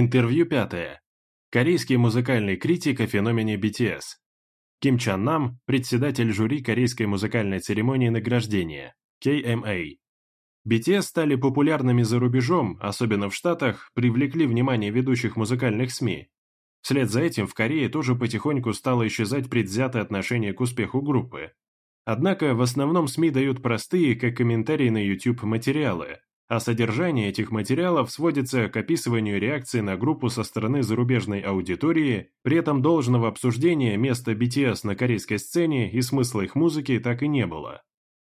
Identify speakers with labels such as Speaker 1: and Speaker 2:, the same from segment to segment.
Speaker 1: Интервью пятое. Корейский музыкальный критик о феномене BTS. Ким Чан Нам, председатель жюри корейской музыкальной церемонии награждения, KMA. Эм BTS стали популярными за рубежом, особенно в Штатах, привлекли внимание ведущих музыкальных СМИ. Вслед за этим в Корее тоже потихоньку стало исчезать предвзятое отношение к успеху группы. Однако в основном СМИ дают простые, как комментарии на YouTube, материалы, а содержание этих материалов сводится к описыванию реакции на группу со стороны зарубежной аудитории, при этом должного обсуждения места BTS на корейской сцене и смысла их музыки так и не было.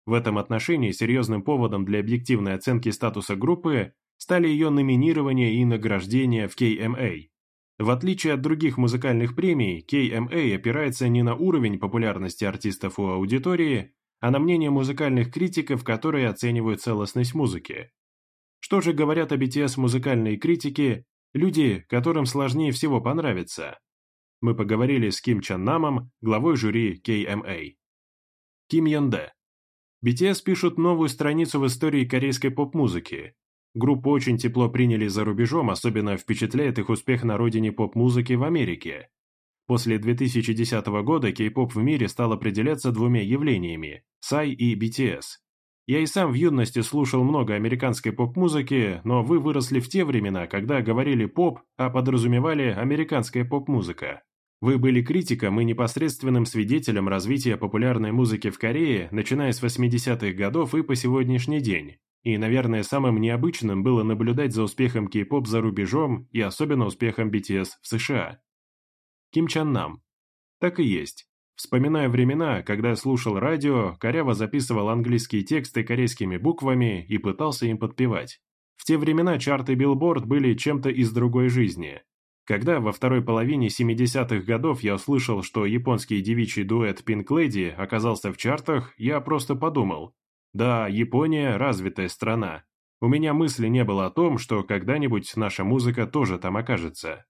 Speaker 1: В этом отношении серьезным поводом для объективной оценки статуса группы стали ее номинирование и награждение в KMA. Эм в отличие от других музыкальных премий, KMA эм опирается не на уровень популярности артистов у аудитории, а на мнение музыкальных критиков, которые оценивают целостность музыки. Что же говорят о BTS музыкальные критики, люди, которым сложнее всего понравиться? Мы поговорили с Ким Чан Намом, главой жюри KMA. Эм Ким Янде. BTS пишут новую страницу в истории корейской поп-музыки. Группу очень тепло приняли за рубежом, особенно впечатляет их успех на родине поп-музыки в Америке. После 2010 года кей-поп в мире стал определяться двумя явлениями – САЙ и BTS. Я и сам в юности слушал много американской поп-музыки, но вы выросли в те времена, когда говорили «поп», а подразумевали «американская поп-музыка». Вы были критиком и непосредственным свидетелем развития популярной музыки в Корее, начиная с 80-х годов и по сегодняшний день. И, наверное, самым необычным было наблюдать за успехом кей-поп за рубежом и особенно успехом BTS в США. Ким Чан Нам. Так и есть. Вспоминая времена, когда слушал радио, коряво записывал английские тексты корейскими буквами и пытался им подпевать. В те времена чарты Билборд были чем-то из другой жизни. Когда во второй половине 70-х годов я услышал, что японский девичий дуэт Pink Lady оказался в чартах, я просто подумал, да, Япония – развитая страна. У меня мысли не было о том, что когда-нибудь наша музыка тоже там окажется.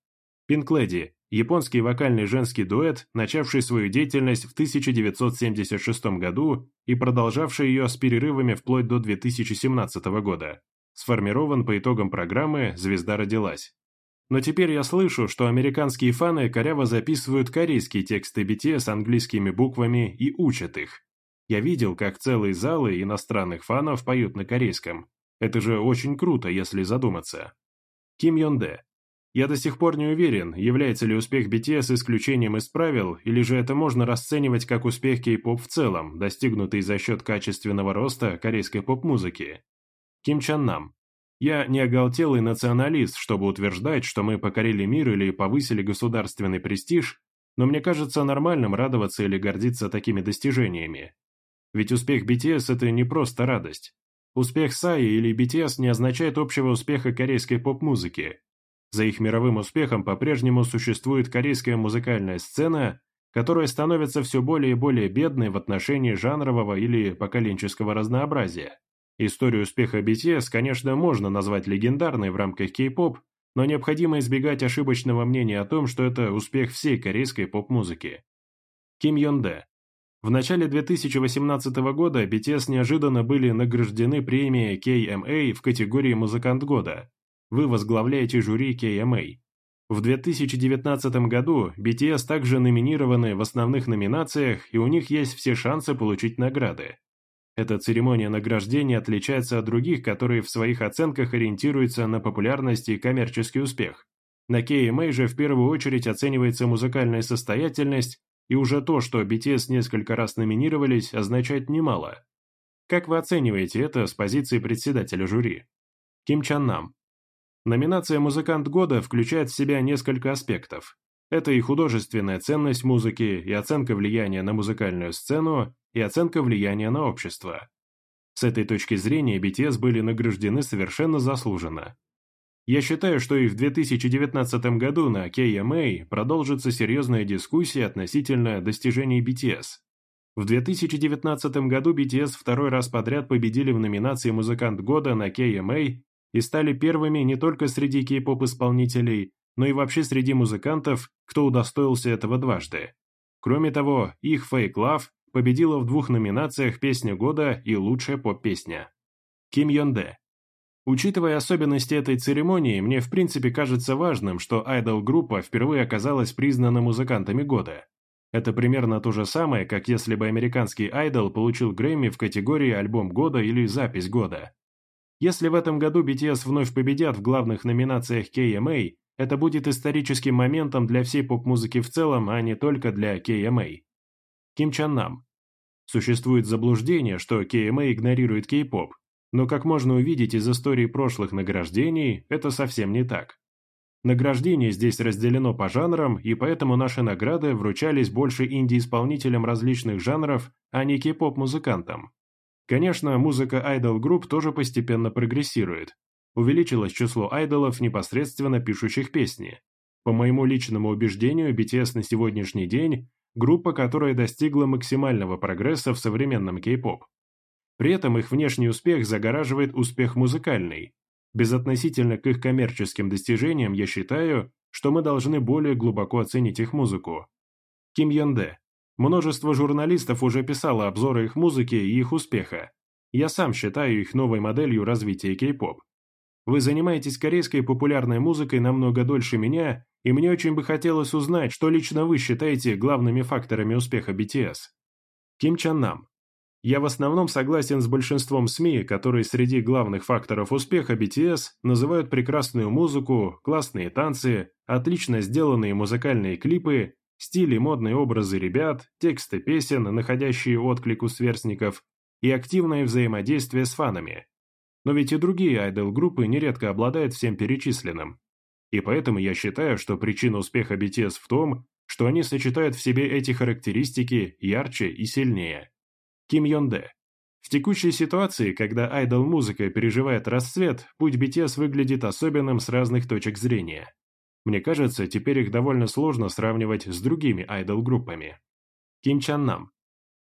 Speaker 1: Pink Lady японский вокальный женский дуэт, начавший свою деятельность в 1976 году и продолжавший ее с перерывами вплоть до 2017 года, сформирован по итогам программы «Звезда родилась». Но теперь я слышу, что американские фаны коряво записывают корейские тексты BTS английскими буквами и учат их. Я видел, как целые залы иностранных фанов поют на корейском. Это же очень круто, если задуматься. Ким Йон Дэ, я до сих пор не уверен, является ли успех BTS исключением из правил, или же это можно расценивать как успех кей-поп в целом, достигнутый за счет качественного роста корейской поп-музыки. Ким Чан Нам. Я не оголтелый националист, чтобы утверждать, что мы покорили мир или повысили государственный престиж, но мне кажется нормальным радоваться или гордиться такими достижениями. Ведь успех BTS – это не просто радость. Успех Саи или BTS не означает общего успеха корейской поп-музыки, за их мировым успехом по-прежнему существует корейская музыкальная сцена, которая становится все более и более бедной в отношении жанрового или поколенческого разнообразия. Историю успеха BTS, конечно, можно назвать легендарной в рамках кей-поп, но необходимо избегать ошибочного мнения о том, что это успех всей корейской поп-музыки. Ким Йон Дэ. В начале 2018 года BTS неожиданно были награждены премией KMA в категории «Музыкант года», вы возглавляете жюри KMA. В 2019 году BTS также номинированы в основных номинациях, и у них есть все шансы получить награды. Эта церемония награждения отличается от других, которые в своих оценках ориентируются на популярность и коммерческий успех. На KMA же в первую очередь оценивается музыкальная состоятельность, и уже то, что BTS несколько раз номинировались, означает немало. Как вы оцениваете это с позиции председателя жюри? Ким Чан Нам. Номинация «Музыкант года» включает в себя несколько аспектов. Это и художественная ценность музыки, и оценка влияния на музыкальную сцену, и оценка влияния на общество. С этой точки зрения BTS были награждены совершенно заслуженно. Я считаю, что и в 2019 году на KMA продолжится серьезная дискуссия относительно достижений BTS. В 2019 году BTS второй раз подряд победили в номинации «Музыкант года» на KMA и стали первыми не только среди кей-поп-исполнителей, но и вообще среди музыкантов, кто удостоился этого дважды. Кроме того, их Fake Love победила в двух номинациях «Песня года» и «Лучшая поп-песня». Ким Йон Дэ. Учитывая особенности этой церемонии, мне в принципе кажется важным, что айдол-группа впервые оказалась признана музыкантами года. Это примерно то же самое, как если бы американский айдол получил Грэмми в категории «Альбом года» или «Запись года». Если в этом году BTS вновь победят в главных номинациях KMA, это будет историческим моментом для всей поп-музыки в целом, а не только для KMA. Ким Чан Нам. Существует заблуждение, что KMA игнорирует кей-поп, но как можно увидеть из истории прошлых награждений, это совсем не так. Награждение здесь разделено по жанрам, и поэтому наши награды вручались больше инди-исполнителям различных жанров, а не кей-поп-музыкантам. Конечно, музыка айдол-групп тоже постепенно прогрессирует. Увеличилось число айдолов, непосредственно пишущих песни. По моему личному убеждению, BTS на сегодняшний день – группа, которая достигла максимального прогресса в современном кей-поп. При этом их внешний успех загораживает успех музыкальный. Безотносительно к их коммерческим достижениям, я считаю, что мы должны более глубоко оценить их музыку. Ким Йон Дэ, Множество журналистов уже писало обзоры их музыки и их успеха. Я сам считаю их новой моделью развития кей-поп. Вы занимаетесь корейской популярной музыкой намного дольше меня, и мне очень бы хотелось узнать, что лично вы считаете главными факторами успеха BTS. Ким Чан Нам. Я в основном согласен с большинством СМИ, которые среди главных факторов успеха BTS называют прекрасную музыку, классные танцы, отлично сделанные музыкальные клипы стили модные образы ребят, тексты песен, находящие отклик у сверстников, и активное взаимодействие с фанами. Но ведь и другие айдол-группы нередко обладают всем перечисленным. И поэтому я считаю, что причина успеха BTS в том, что они сочетают в себе эти характеристики ярче и сильнее. Ким Йон Дэ. В текущей ситуации, когда айдол-музыка переживает расцвет, путь BTS выглядит особенным с разных точек зрения. Мне кажется, теперь их довольно сложно сравнивать с другими айдол-группами. Ким Чан Нам.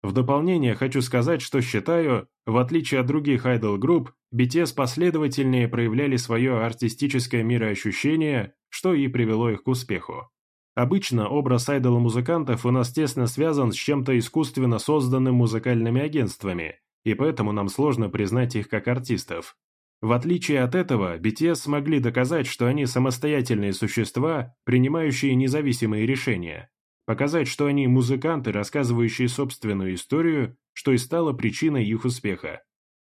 Speaker 1: В дополнение хочу сказать, что считаю, в отличие от других айдол-групп, BTS последовательнее проявляли свое артистическое мироощущение, что и привело их к успеху. Обычно образ айдол-музыкантов у нас тесно связан с чем-то искусственно созданным музыкальными агентствами, и поэтому нам сложно признать их как артистов. В отличие от этого, BTS смогли доказать, что они самостоятельные существа, принимающие независимые решения, показать, что они музыканты, рассказывающие собственную историю, что и стало причиной их успеха.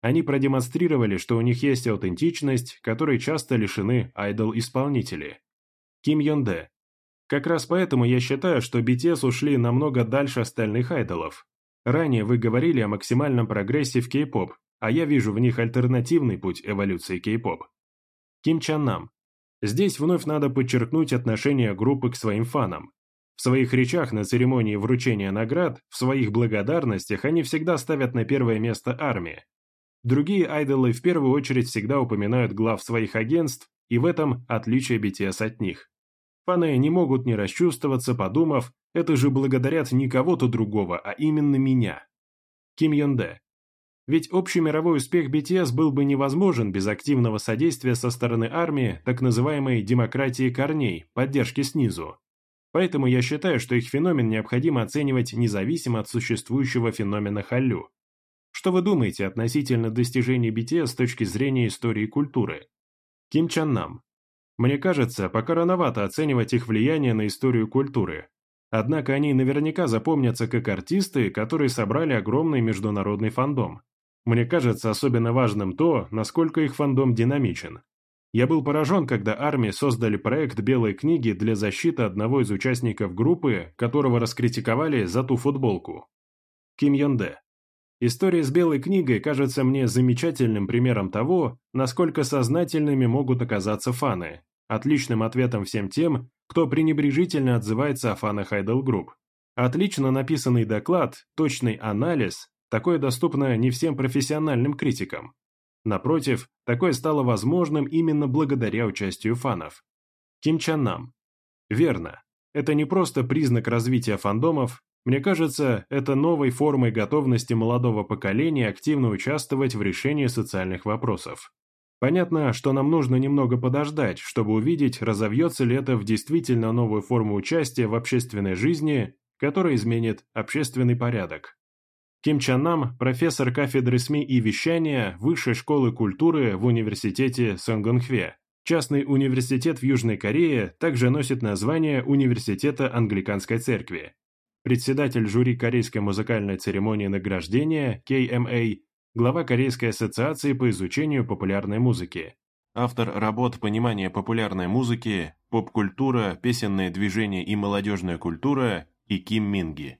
Speaker 1: Они продемонстрировали, что у них есть аутентичность, которой часто лишены айдол-исполнители. Ким Йон Дэ. Как раз поэтому я считаю, что BTS ушли намного дальше остальных айдолов. Ранее вы говорили о максимальном прогрессе в кей-поп, а я вижу в них альтернативный путь эволюции кей-поп. Ким Чан Нам. Здесь вновь надо подчеркнуть отношение группы к своим фанам. В своих речах на церемонии вручения наград, в своих благодарностях они всегда ставят на первое место армии. Другие айдолы в первую очередь всегда упоминают глав своих агентств, и в этом отличие BTS от них. Фаны не могут не расчувствоваться, подумав, это же благодарят не кого-то другого, а именно меня. Ким Йон Дэ. Ведь общий мировой успех BTS был бы невозможен без активного содействия со стороны армии так называемой демократии корней, поддержки снизу. Поэтому я считаю, что их феномен необходимо оценивать независимо от существующего феномена Халлю. Что вы думаете относительно достижений BTS с точки зрения истории и культуры? Ким Чан Нам. Мне кажется, пока рановато оценивать их влияние на историю культуры, Однако они наверняка запомнятся как артисты, которые собрали огромный международный фандом. Мне кажется особенно важным то, насколько их фандом динамичен. Я был поражен, когда армии создали проект «Белой книги» для защиты одного из участников группы, которого раскритиковали за ту футболку. Ким Йон Дэ. История с «Белой книгой» кажется мне замечательным примером того, насколько сознательными могут оказаться фаны, отличным ответом всем тем, кто пренебрежительно отзывается о фанах айдол-групп. Отлично написанный доклад, точный анализ, Такое доступно не всем профессиональным критикам. Напротив, такое стало возможным именно благодаря участию фанов. Ким Чан Нам. Верно. Это не просто признак развития фандомов, мне кажется, это новой формой готовности молодого поколения активно участвовать в решении социальных вопросов. Понятно, что нам нужно немного подождать, чтобы увидеть, разовьется ли это в действительно новую форму участия в общественной жизни, которая изменит общественный порядок. Ким Чанам, профессор кафедры СМИ и вещания Высшей школы культуры в университете Сонгунхве. Частный университет в Южной Корее также носит название Университета Англиканской Церкви. Председатель жюри Корейской музыкальной церемонии награждения KMA, эм глава Корейской ассоциации по изучению популярной музыки. Автор работ «Понимание популярной музыки», «Поп-культура», «Песенные движения и молодежная культура» и Ким Минги.